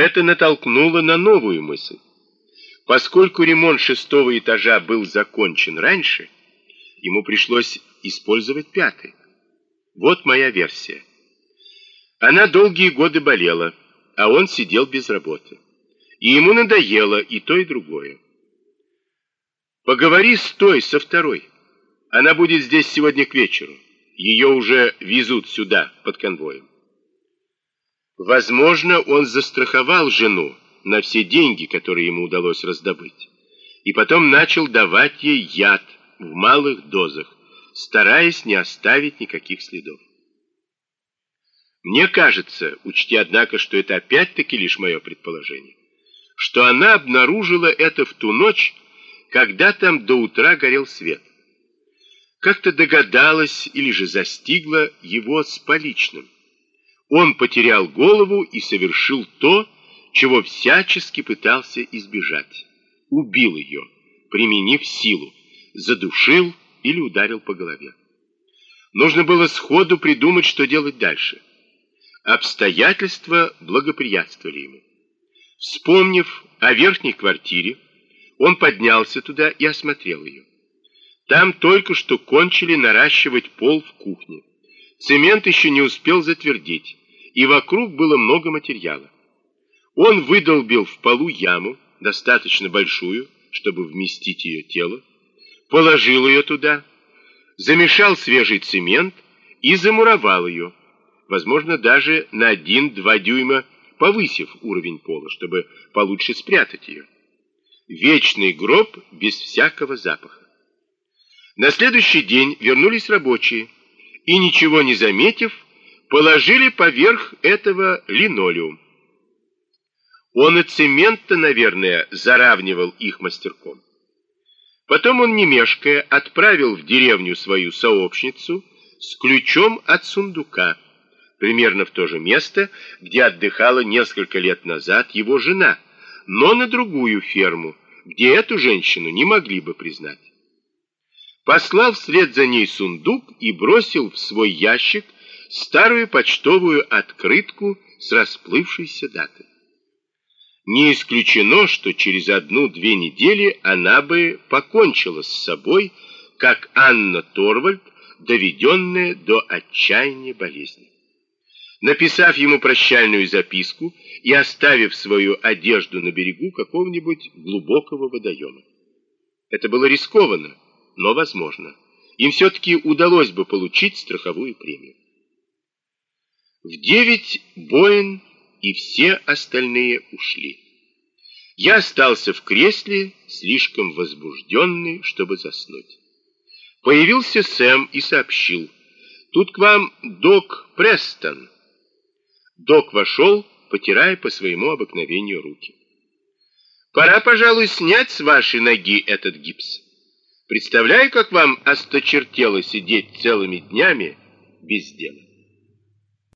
это натолкнуло на новую мысль. Поскольку ремонт шестого этажа был закончен раньше, ему пришлось использовать пятый. Вот моя версия. Она долгие годы болела, а он сидел без работы. И ему надоело и то, и другое. Поговори с той, со второй. Она будет здесь сегодня к вечеру. Ее уже везут сюда, под конвоем. Возможно, он застраховал жену на все деньги, которые ему удалось раздобыть, и потом начал давать ей яд в малых дозах, стараясь не оставить никаких следов. Мне кажется, учти, однако, что это опять-таки лишь мое предположение, что она обнаружила это в ту ночь, когда там до утра горел свет. Как-то догадалась или же застигла его с поличным. Он потерял голову и совершил то, чего всячески пытался избежать. Убил ее, применив силу, задушил или ударил по голове. Нужно было сходу придумать, что делать дальше. Обстоятельства благоприятствовали ему. Вспомнив о верхней квартире, он поднялся туда и осмотрел ее. Там только что кончили наращивать пол в кухне. Цемент еще не успел затвердеть, и вокруг было много материала. Он выдолбил в полу яму, достаточно большую, чтобы вместить ее тело, положил ее туда, замешал свежий цемент и замуровал ее, возможно, даже на 1-2 дюйма повысив уровень пола, чтобы получше спрятать ее. Вечный гроб без всякого запаха. На следующий день вернулись рабочие и, ничего не заметив, положили поверх этого линолеум. Он и цемент-то, наверное, заравнивал их мастерком. Потом он, не мешкая, отправил в деревню свою сообщницу с ключом от сундука, примерно в то же место, где отдыхала несколько лет назад его жена, но на другую ферму, где эту женщину не могли бы признать. Послал вслед за ней сундук и бросил в свой ящик старую почтовую открытку с расплывшейся датой. Не исключено, что через одну-две недели она бы покончила с собой, как Анна Торвальд, доведенная до отчаяния болезни. Написав ему прощальную записку и оставив свою одежду на берегу какого-нибудь глубокого водоема. Это было рискованно, но возможно. Им все-таки удалось бы получить страховую премию. В девять Боин и все остальные ушли. Я остался в кресле, слишком возбужденный, чтобы заснуть. Появился Сэм и сообщил. «Тут к вам док Престон». Док вошел, потирая по своему обыкновению руки. «Пора, пожалуй, снять с вашей ноги этот гипс. Представляю, как вам осточертело сидеть целыми днями без дела».